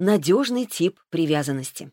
надежный тип привязанности.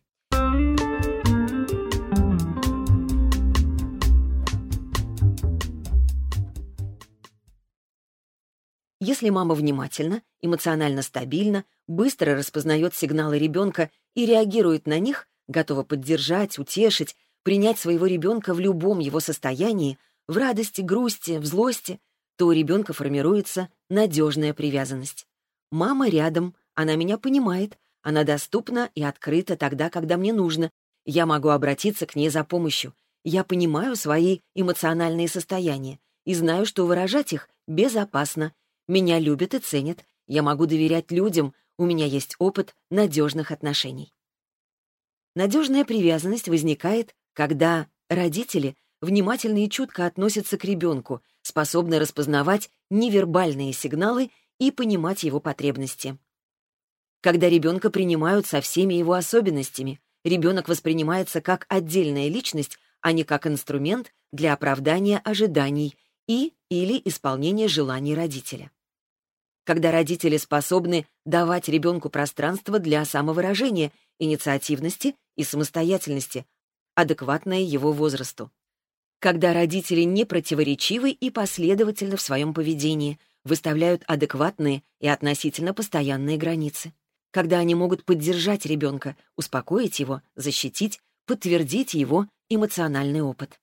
Если мама внимательна, эмоционально стабильна, быстро распознает сигналы ребенка и реагирует на них, готова поддержать, утешить, принять своего ребенка в любом его состоянии, в радости, грусти, в злости, то у ребенка формируется надежная привязанность. Мама рядом, она меня понимает, она доступна и открыта тогда, когда мне нужно. Я могу обратиться к ней за помощью. Я понимаю свои эмоциональные состояния и знаю, что выражать их безопасно, меня любят и ценят. Я могу доверять людям. У меня есть опыт надежных отношений. Надежная привязанность возникает, когда родители внимательно и чутко относятся к ребенку, способны распознавать невербальные сигналы и понимать его потребности. Когда ребенка принимают со всеми его особенностями, ребенок воспринимается как отдельная личность, а не как инструмент для оправдания ожиданий и или исполнения желаний родителя когда родители способны давать ребенку пространство для самовыражения, инициативности и самостоятельности, адекватное его возрасту. Когда родители не противоречивы и последовательны в своем поведении, выставляют адекватные и относительно постоянные границы. Когда они могут поддержать ребенка, успокоить его, защитить, подтвердить его эмоциональный опыт.